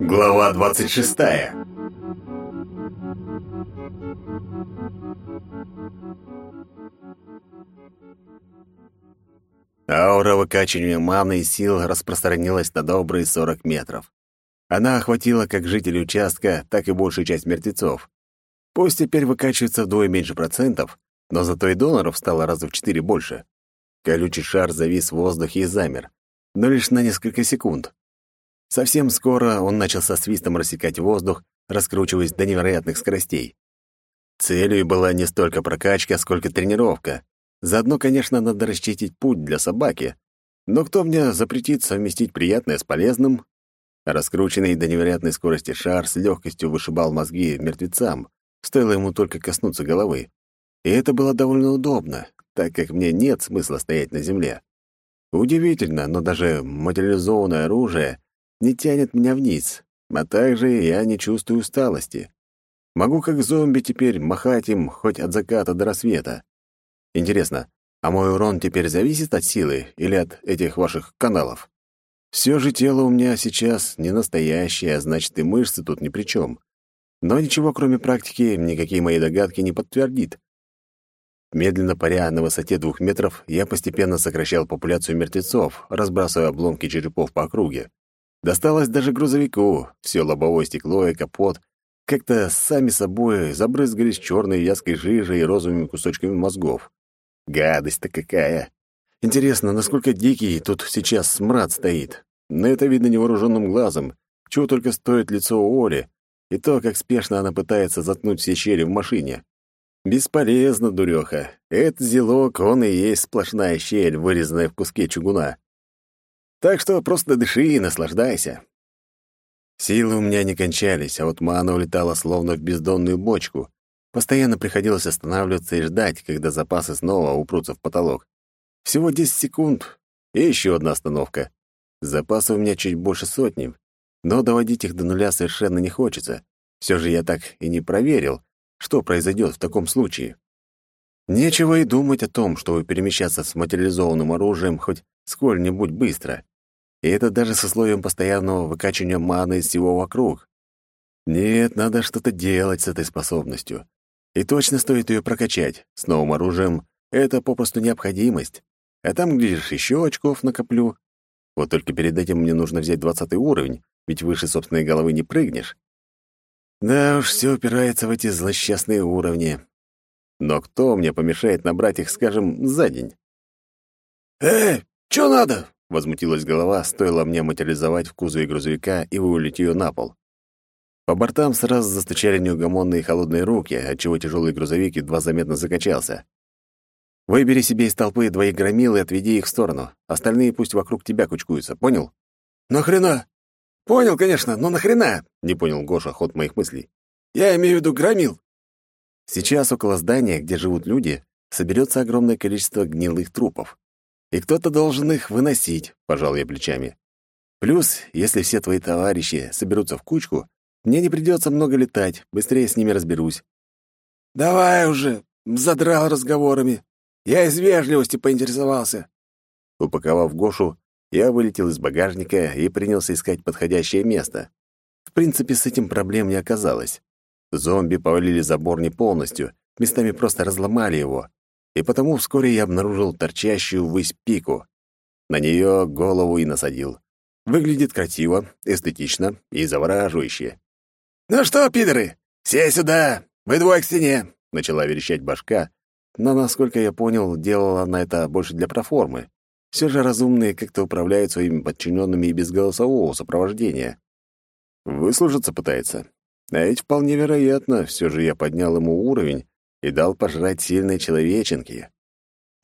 Глава 26. Аура выкачивания маны и сил распространилась на добрые 40 метров. Она охватила как жителей участка, так и большую часть мертвецов. Пусть теперь выкачивается вдвое меньше процентов, но зато и доноров стало раза в четыре больше. Колючий шар завис в воздухе и замер, но лишь на несколько секунд. Совсем скоро он начал со свистом рассекать воздух, раскручиваясь до невероятных скоростей. Целью была не столько прокачка, сколько тренировка. Заодно, конечно, надо расчистить путь для собаки. Но кто мне запретит совместить приятное с полезным? Раскрученный до невероятной скорости шар с легкостью вышибал мозги мертвецам, стоило ему только коснуться головы. И это было довольно удобно, так как мне нет смысла стоять на земле. Удивительно, но даже материализованное оружие не тянет меня вниз, а также я не чувствую усталости. Могу как зомби теперь махать им хоть от заката до рассвета. Интересно, а мой урон теперь зависит от силы или от этих ваших каналов? Все же тело у меня сейчас не настоящее, а значит и мышцы тут ни при чем. Но ничего, кроме практики, никакие мои догадки не подтвердит. Медленно паря на высоте двух метров, я постепенно сокращал популяцию мертвецов, разбрасывая обломки черепов по округе. Досталось даже грузовику. Все лобовое стекло и капот как-то сами собой забрызгались черной вязкой жижей и розовыми кусочками мозгов. Гадость-то какая! Интересно, насколько дикий тут сейчас смрад стоит. Но это видно невооруженным глазом. Чего только стоит лицо Оли, и то, как спешно она пытается заткнуть все щели в машине. Бесполезно, дуреха. Этот зелок, он и есть сплошная щель, вырезанная в куске чугуна. Так что просто дыши и наслаждайся. Силы у меня не кончались, а вот мана улетала словно в бездонную бочку. Постоянно приходилось останавливаться и ждать, когда запасы снова упрутся в потолок. Всего 10 секунд, и еще одна остановка. Запасы у меня чуть больше сотни, но доводить их до нуля совершенно не хочется. Все же я так и не проверил, что произойдет в таком случае. Нечего и думать о том, чтобы перемещаться с материализованным оружием хоть сколь-нибудь быстро. И это даже с условием постоянного выкачивания маны из всего вокруг. Нет, надо что-то делать с этой способностью. И точно стоит ее прокачать. С новым оружием это попросту необходимость. А там, глядишь, еще очков накоплю. Вот только перед этим мне нужно взять двадцатый уровень, ведь выше собственной головы не прыгнешь. Да уж, все упирается в эти злосчастные уровни. Но кто мне помешает набрать их, скажем, за день? «Эй, что надо?» Возмутилась голова, стоило мне материализовать в кузове грузовика и вывалить ее на пол. По бортам сразу застучали неугомонные холодные руки, отчего тяжелый грузовик едва заметно закачался. «Выбери себе из толпы двоих громил и отведи их в сторону. Остальные пусть вокруг тебя кучкуются, понял?» «Нахрена?» «Понял, конечно, но нахрена?» — не понял Гоша ход моих мыслей. «Я имею в виду громил». Сейчас около здания, где живут люди, соберется огромное количество гнилых трупов и кто-то должен их выносить», — пожал я плечами. «Плюс, если все твои товарищи соберутся в кучку, мне не придется много летать, быстрее с ними разберусь». «Давай уже, задрал разговорами. Я из вежливости поинтересовался». Упаковав Гошу, я вылетел из багажника и принялся искать подходящее место. В принципе, с этим проблем не оказалось. Зомби повалили забор не полностью, местами просто разломали его, и потому вскоре я обнаружил торчащую ввысь пику. На нее голову и насадил. Выглядит красиво, эстетично и завораживающе. «Ну что, пидоры, все сюда! Вы двое к стене!» — начала верещать башка, но, насколько я понял, делала она это больше для проформы. Все же разумные как-то управляют своими подчиненными и без голосового сопровождения. Выслужиться пытается. А ведь вполне вероятно, все же я поднял ему уровень, и дал пожрать сильной человеченке.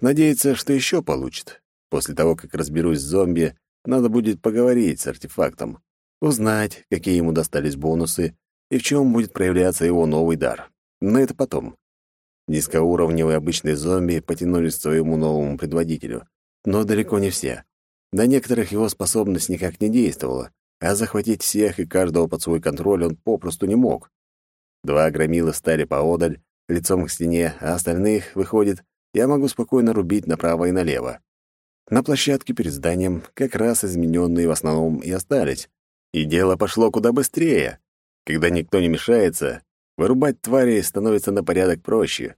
Надеется, что еще получит. После того, как разберусь с зомби, надо будет поговорить с артефактом, узнать, какие ему достались бонусы и в чем будет проявляться его новый дар. Но это потом. Низкоуровневые обычные зомби потянулись к своему новому предводителю, но далеко не все. На некоторых его способность никак не действовала, а захватить всех и каждого под свой контроль он попросту не мог. Два громила стали поодаль, лицом к стене, а остальных, выходит, я могу спокойно рубить направо и налево. На площадке перед зданием как раз измененные в основном и остались, И дело пошло куда быстрее. Когда никто не мешается, вырубать тварей становится на порядок проще.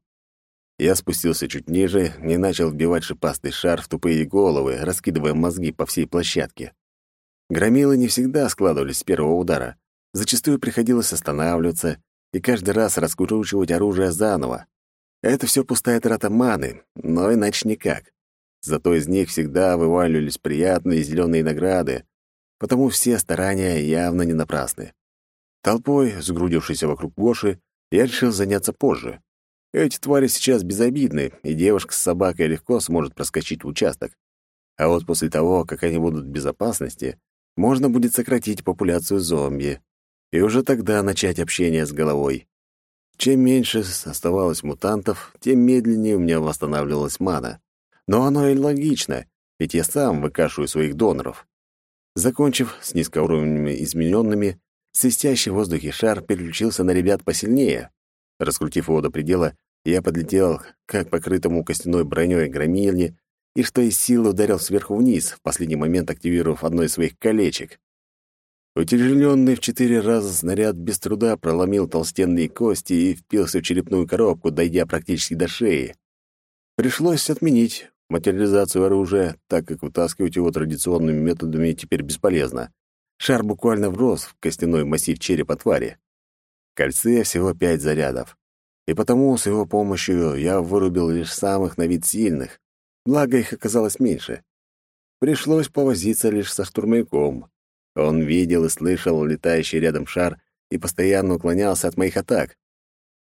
Я спустился чуть ниже и начал вбивать шипастый шар в тупые головы, раскидывая мозги по всей площадке. Громилы не всегда складывались с первого удара. Зачастую приходилось останавливаться и каждый раз раскручивать оружие заново. Это все пустая трата маны, но иначе никак. Зато из них всегда вываливались приятные зеленые награды, потому все старания явно не напрасны. Толпой, сгрудившейся вокруг Гоши, я решил заняться позже. Эти твари сейчас безобидны, и девушка с собакой легко сможет проскочить в участок. А вот после того, как они будут в безопасности, можно будет сократить популяцию зомби и уже тогда начать общение с головой. Чем меньше оставалось мутантов, тем медленнее у меня восстанавливалась мана. Но оно и логично, ведь я сам выкашиваю своих доноров. Закончив с низкоуровневыми измененными, свистящий в воздухе шар переключился на ребят посильнее. Раскрутив его до предела, я подлетел как покрытому костяной броней громильне и что из силы ударил сверху вниз, в последний момент активировав одно из своих колечек. Утяжеленный в четыре раза снаряд без труда проломил толстенные кости и впился в черепную коробку, дойдя практически до шеи. Пришлось отменить материализацию оружия, так как вытаскивать его традиционными методами теперь бесполезно. Шар буквально врос в костяной массив черепа твари. В кольце всего пять зарядов. И потому с его помощью я вырубил лишь самых на вид сильных, благо их оказалось меньше. Пришлось повозиться лишь со штурмовиком. Он видел и слышал летающий рядом шар и постоянно уклонялся от моих атак.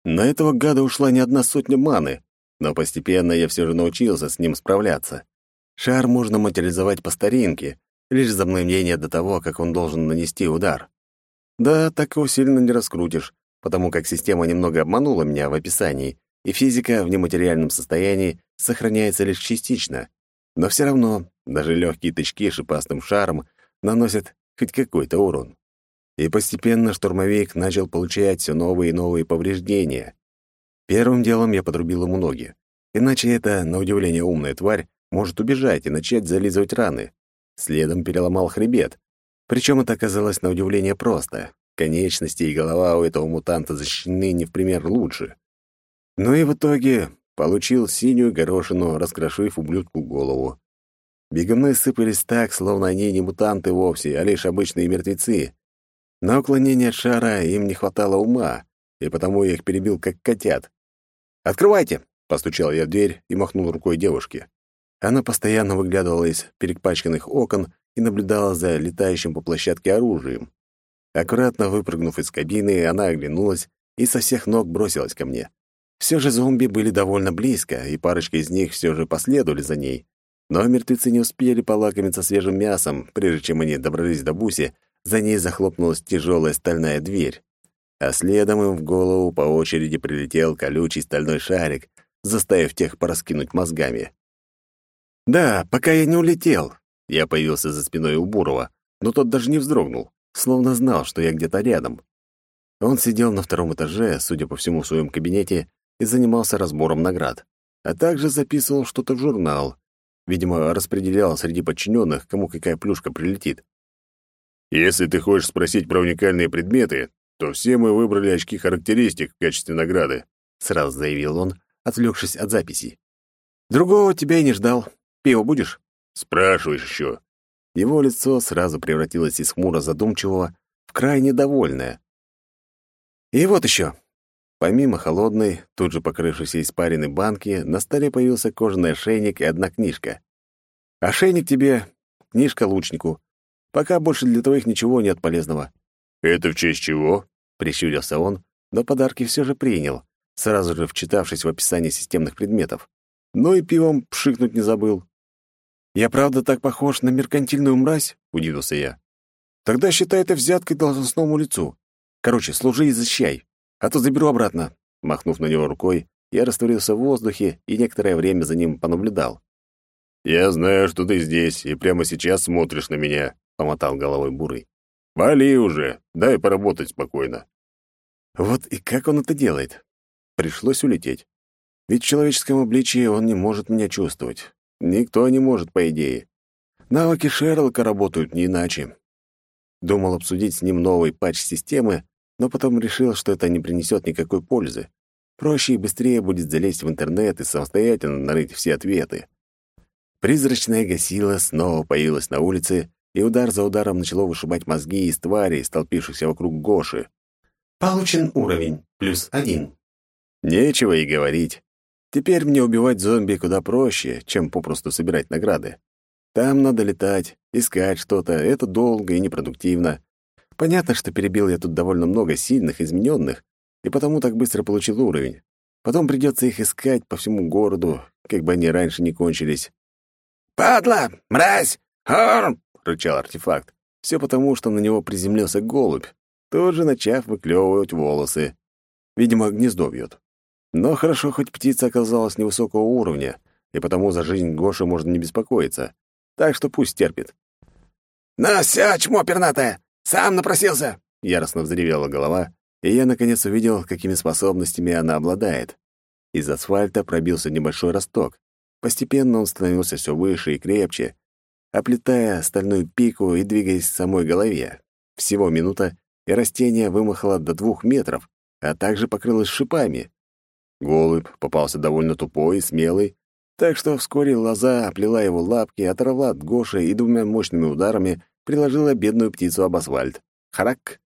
На этого гада ушла не одна сотня маны, но постепенно я все же научился с ним справляться. Шар можно материализовать по старинке, лишь за мгновение до того, как он должен нанести удар. Да, так его сильно не раскрутишь, потому как система немного обманула меня в описании, и физика в нематериальном состоянии сохраняется лишь частично. Но все равно даже легкие тычки шипастым шаром наносят хоть какой-то урон. И постепенно штурмовик начал получать все новые и новые повреждения. Первым делом я подрубил ему ноги. Иначе эта, на удивление, умная тварь может убежать и начать зализывать раны. Следом переломал хребет. Причем это оказалось на удивление просто. Конечности и голова у этого мутанта защищены не в пример лучше. Ну и в итоге получил синюю горошину, раскрошив ублюдку голову. Бегуны сыпались так, словно они не мутанты вовсе, а лишь обычные мертвецы. На уклонение от шара им не хватало ума, и потому я их перебил как котят. «Открывайте!» — постучал я в дверь и махнул рукой девушке. Она постоянно выглядывала из перепачканных окон и наблюдала за летающим по площадке оружием. Аккуратно выпрыгнув из кабины, она оглянулась и со всех ног бросилась ко мне. Все же зомби были довольно близко, и парочка из них все же последовали за ней. Но мертвецы не успели полакомиться свежим мясом, прежде чем они добрались до Буси, за ней захлопнулась тяжелая стальная дверь. А следом им в голову по очереди прилетел колючий стальной шарик, заставив тех пораскинуть мозгами. «Да, пока я не улетел!» Я появился за спиной у Бурова, но тот даже не вздрогнул, словно знал, что я где-то рядом. Он сидел на втором этаже, судя по всему, в своем кабинете, и занимался разбором наград, а также записывал что-то в журнал, Видимо, распределял среди подчиненных, кому какая плюшка прилетит. Если ты хочешь спросить про уникальные предметы, то все мы выбрали очки характеристик в качестве награды, сразу заявил он, отвлекшись от записи. Другого тебя и не ждал. Пиво будешь? Спрашиваешь еще. Его лицо сразу превратилось из хмуро задумчивого в крайне довольное. И вот еще. Помимо холодной, тут же покрывшейся испаренной банки, на столе появился кожаный ошейник и одна книжка. «Ошейник тебе, книжка лучнику. Пока больше для твоих ничего нет полезного». «Это в честь чего?» — прищурился он, но подарки все же принял, сразу же вчитавшись в описание системных предметов. Но и пивом пшикнуть не забыл. «Я правда так похож на меркантильную мразь?» — удивился я. «Тогда считай это взяткой должностному лицу. Короче, служи и защищай а то заберу обратно». Махнув на него рукой, я растворился в воздухе и некоторое время за ним понаблюдал. «Я знаю, что ты здесь и прямо сейчас смотришь на меня», — помотал головой Бурый. «Вали уже, дай поработать спокойно». Вот и как он это делает? Пришлось улететь. Ведь в человеческом обличии он не может меня чувствовать. Никто не может, по идее. Навыки Шерлока работают не иначе. Думал обсудить с ним новый патч системы, но потом решил, что это не принесет никакой пользы. Проще и быстрее будет залезть в интернет и самостоятельно нарыть все ответы. Призрачная гасила снова появилась на улице, и удар за ударом начало вышибать мозги из тварей, столпившихся вокруг Гоши. Получен уровень, плюс один. Нечего и говорить. Теперь мне убивать зомби куда проще, чем попросту собирать награды. Там надо летать, искать что-то, это долго и непродуктивно. Понятно, что перебил я тут довольно много сильных, измененных, и потому так быстро получил уровень. Потом придется их искать по всему городу, как бы они раньше не кончились. «Падла! Мразь! Хорм!» — рычал артефакт. Все потому, что на него приземлился голубь, тут же начав выклевывать волосы. Видимо, гнездо вьет. Но хорошо, хоть птица оказалась невысокого уровня, и потому за жизнь Гоши можно не беспокоиться. Так что пусть терпит. «Ну все, чмо пернатое! Сам напросился!» — яростно взревела голова, и я наконец увидел, какими способностями она обладает. Из асфальта пробился небольшой росток. Постепенно он становился все выше и крепче, оплетая стальную пику и двигаясь к самой голове. Всего минута, и растение вымахало до двух метров, а также покрылось шипами. Голубь попался довольно тупой и смелый, так что вскоре лоза оплела его лапки, оторвала от Гоши и двумя мощными ударами приложила бедную птицу об асфальт. Харак!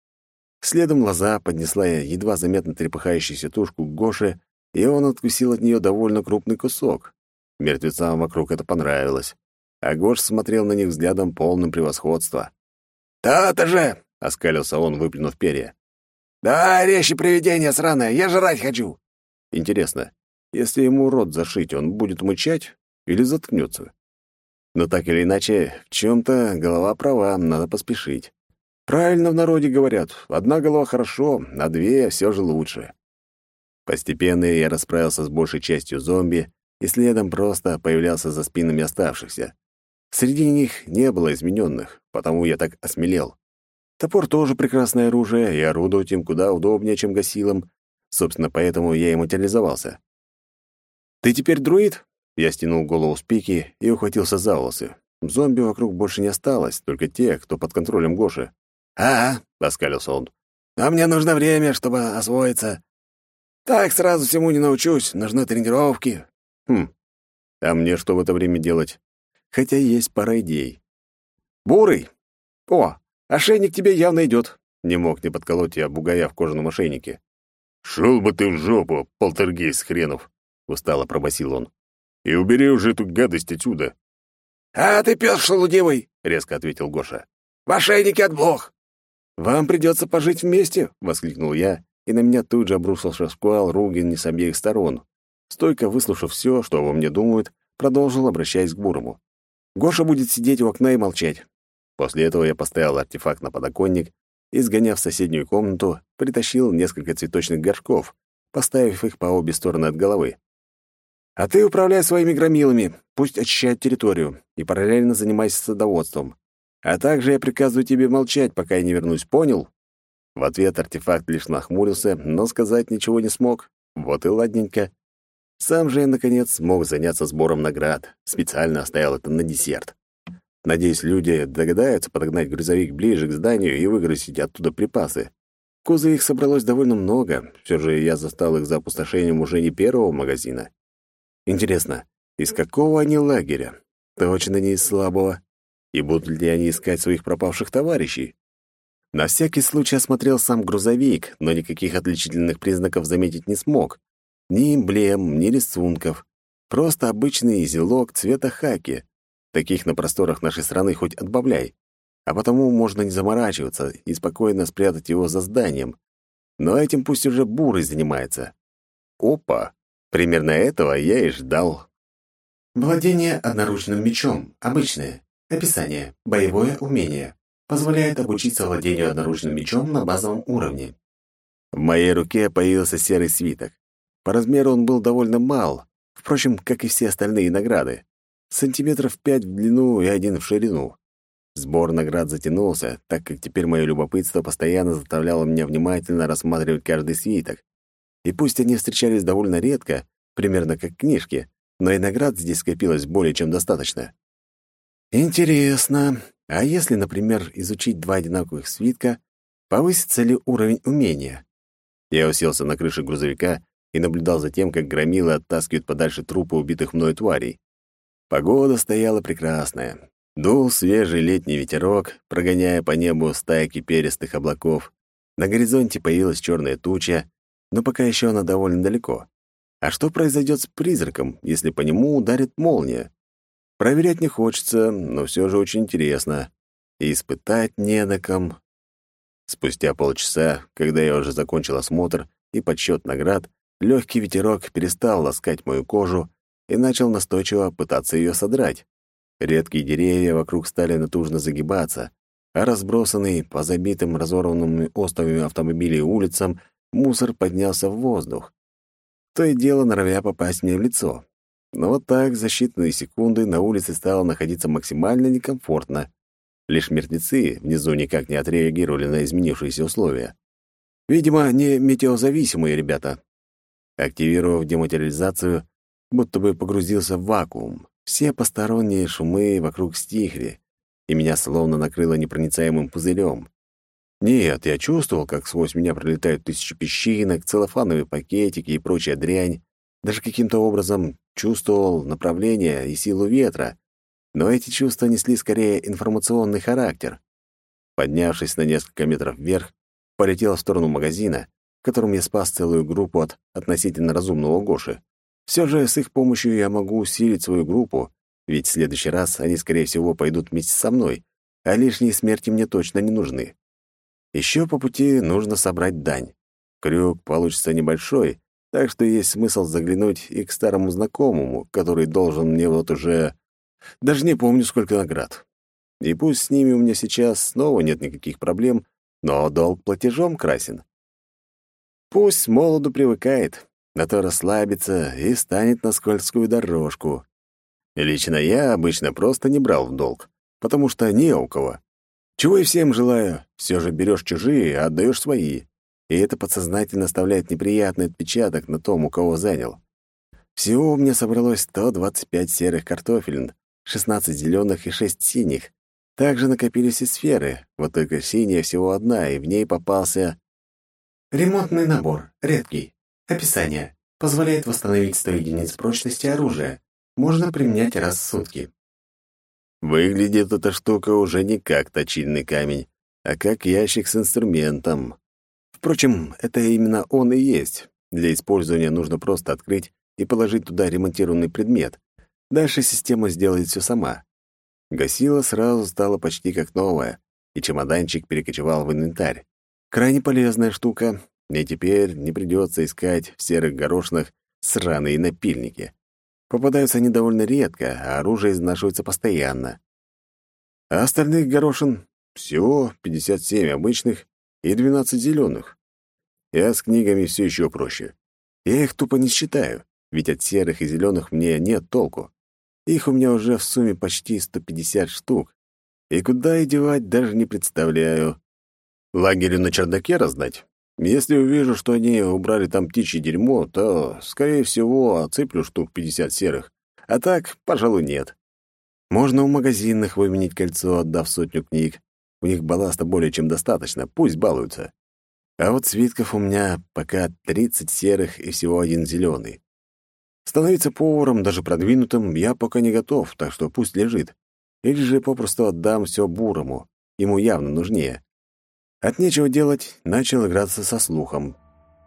Следом лоза поднесла едва заметно трепыхающуюся тушку к Гоше, и он откусил от нее довольно крупный кусок. Мертвецам вокруг это понравилось. А Гош смотрел на них взглядом полным превосходства. «То-то же!» — оскалился он, выплюнув перья. «Да, речи привидения сраное, я жрать хочу!» Интересно, если ему рот зашить, он будет мычать или заткнется? Но так или иначе, в чем-то голова права, надо поспешить. Правильно в народе говорят, одна голова хорошо, а две все же лучше. Постепенно я расправился с большей частью зомби, и следом просто появлялся за спинами оставшихся. Среди них не было измененных, потому я так осмелел. Топор тоже прекрасное оружие, и орудовать им куда удобнее, чем гасилом. Собственно, поэтому я и материализовался. «Ты теперь друид?» Я стянул голову с пики и ухватился за волосы. Зомби вокруг больше не осталось, только те, кто под контролем Гоши. «Ага», — оскалился он. «А мне нужно время, чтобы освоиться. Так сразу всему не научусь, нужны тренировки». «Хм, а мне что в это время делать? Хотя есть пара идей». «Бурый! О, ошейник тебе явно идет. Не мог не подколоть я бугая в кожаном ошейнике. «Шел бы ты в жопу, полтергейст хренов!» — устало пробасил он. «И убери уже эту гадость отсюда!» «А ты пес шелудивый!» — резко ответил Гоша. «В ошейнике от блох!» «Вам придется пожить вместе!» — воскликнул я, и на меня тут же обрушился шквал ругань с обеих сторон. Стойко выслушав все, что обо мне думают, продолжил, обращаясь к Бурому. «Гоша будет сидеть у окна и молчать». После этого я поставил артефакт на подоконник и, сгоняв в соседнюю комнату, притащил несколько цветочных горшков, поставив их по обе стороны от головы. «А ты управляй своими громилами, пусть очищают территорию, и параллельно занимайся садоводством. А также я приказываю тебе молчать, пока я не вернусь, понял?» В ответ артефакт лишь нахмурился, но сказать ничего не смог. Вот и ладненько. Сам же я, наконец, смог заняться сбором наград. Специально оставил это на десерт. Надеюсь, люди догадаются подогнать грузовик ближе к зданию и выгрузить оттуда припасы. Кузы их собралось довольно много, все же я застал их за опустошением уже не первого магазина. Интересно, из какого они лагеря? Точно не из слабого. И будут ли они искать своих пропавших товарищей? На всякий случай осмотрел сам грузовик, но никаких отличительных признаков заметить не смог. Ни эмблем, ни рисунков. Просто обычный зелок цвета хаки. Таких на просторах нашей страны хоть отбавляй. А потому можно не заморачиваться и спокойно спрятать его за зданием. Но этим пусть уже бурый занимается. Опа! Примерно этого я и ждал. Владение одноручным мечом. Обычное. Описание. Боевое умение. Позволяет обучиться владению одноручным мечом на базовом уровне. В моей руке появился серый свиток. По размеру он был довольно мал, впрочем, как и все остальные награды сантиметров пять в длину и один в ширину. Сбор наград затянулся, так как теперь мое любопытство постоянно заставляло меня внимательно рассматривать каждый свиток. И пусть они встречались довольно редко, примерно как книжки, но и наград здесь скопилось более чем достаточно. Интересно. А если, например, изучить два одинаковых свитка, повысится ли уровень умения? Я уселся на крыше грузовика и наблюдал за тем, как громилы оттаскивают подальше трупы убитых мной тварей. Погода стояла прекрасная. Дул свежий летний ветерок, прогоняя по небу стайки перистых облаков. На горизонте появилась черная туча, но пока еще она довольно далеко. А что произойдет с призраком, если по нему ударит молния? Проверять не хочется, но все же очень интересно. И испытать не на ком. Спустя полчаса, когда я уже закончил осмотр и подсчет наград, легкий ветерок перестал ласкать мою кожу и начал настойчиво пытаться ее содрать. Редкие деревья вокруг стали натужно загибаться, а разбросанный по забитым разорванными островами автомобилей улицам мусор поднялся в воздух. То и дело норовя попасть мне в лицо. Но вот так за считанные секунды на улице стало находиться максимально некомфортно. Лишь мертвецы внизу никак не отреагировали на изменившиеся условия. Видимо, не метеозависимые ребята. Активировав дематериализацию, будто бы погрузился в вакуум. Все посторонние шумы вокруг стихли, и меня словно накрыло непроницаемым пузырем. Нет, я чувствовал, как сквозь меня пролетают тысячи песчинок, целлофановые пакетики и прочая дрянь. Даже каким-то образом чувствовал направление и силу ветра. Но эти чувства несли скорее информационный характер. Поднявшись на несколько метров вверх, полетел в сторону магазина, в котором я спас целую группу от относительно разумного Гоши. Все же с их помощью я могу усилить свою группу, ведь в следующий раз они, скорее всего, пойдут вместе со мной, а лишние смерти мне точно не нужны. Еще по пути нужно собрать дань. Крюк получится небольшой, так что есть смысл заглянуть и к старому знакомому, который должен мне вот уже... Даже не помню, сколько наград. И пусть с ними у меня сейчас снова нет никаких проблем, но долг платежом красен. Пусть молоду привыкает, а то расслабится и станет на скользкую дорожку. Лично я обычно просто не брал в долг, потому что не у кого. Чего и всем желаю, все же берешь чужие, а отдаешь свои. И это подсознательно оставляет неприятный отпечаток на том, у кого занял. Всего у меня собралось 125 серых картофелин, 16 зеленых и 6 синих. Также накопились и сферы, вот только синяя всего одна, и в ней попался... Ремонтный набор, редкий. Описание. Позволяет восстановить 100 единиц прочности оружия. Можно применять раз в сутки. Выглядит эта штука уже не как точильный камень, а как ящик с инструментом. Впрочем, это именно он и есть. Для использования нужно просто открыть и положить туда ремонтированный предмет. Дальше система сделает все сама. Гасила сразу стала почти как новая, и чемоданчик перекочевал в инвентарь. Крайне полезная штука, мне теперь не придется искать в серых горошинах сраные напильники. Попадаются они довольно редко, а оружие изнашивается постоянно. А остальных горошин всего 57 обычных и 12 зеленых. Я с книгами все еще проще. Я их тупо не считаю, ведь от серых и зеленых мне нет толку. Их у меня уже в сумме почти 150 штук. И куда и девать даже не представляю. Лагерю на чердаке раздать? Если увижу, что они убрали там птичье дерьмо, то, скорее всего, отсыплю штук 50 серых. А так, пожалуй, нет. Можно у магазинных выменить кольцо, отдав сотню книг. У них балласта более чем достаточно, пусть балуются. А вот свитков у меня пока 30 серых и всего один зеленый. Становиться поваром, даже продвинутым, я пока не готов, так что пусть лежит. Или же попросту отдам все бурому. Ему явно нужнее. От нечего делать, начал играться со слухом.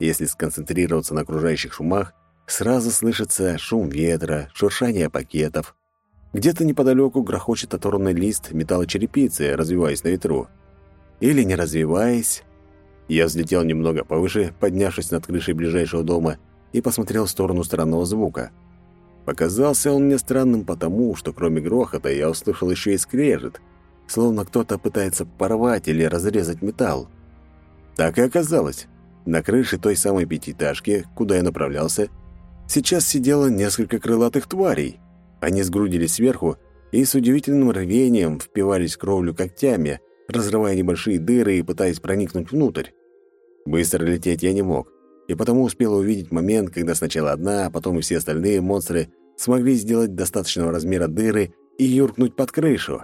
Если сконцентрироваться на окружающих шумах, сразу слышится шум ветра, шуршание пакетов. Где-то неподалеку грохочет оторванный лист металлочерепицы, развиваясь на ветру. Или не развиваясь. Я взлетел немного повыше, поднявшись над крышей ближайшего дома, и посмотрел в сторону странного звука. Показался он мне странным потому, что кроме грохота я услышал еще и скрежет — словно кто-то пытается порвать или разрезать металл. Так и оказалось. На крыше той самой пятиэтажки, куда я направлялся, сейчас сидело несколько крылатых тварей. Они сгрудились сверху и с удивительным рвением впивались в кровлю когтями, разрывая небольшие дыры и пытаясь проникнуть внутрь. Быстро лететь я не мог, и потому успел увидеть момент, когда сначала одна, а потом и все остальные монстры смогли сделать достаточного размера дыры и юркнуть под крышу.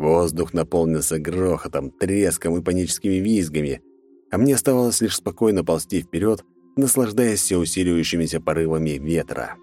Воздух наполнился грохотом, треском и паническими визгами, а мне оставалось лишь спокойно ползти вперед, наслаждаясь все усиливающимися порывами ветра.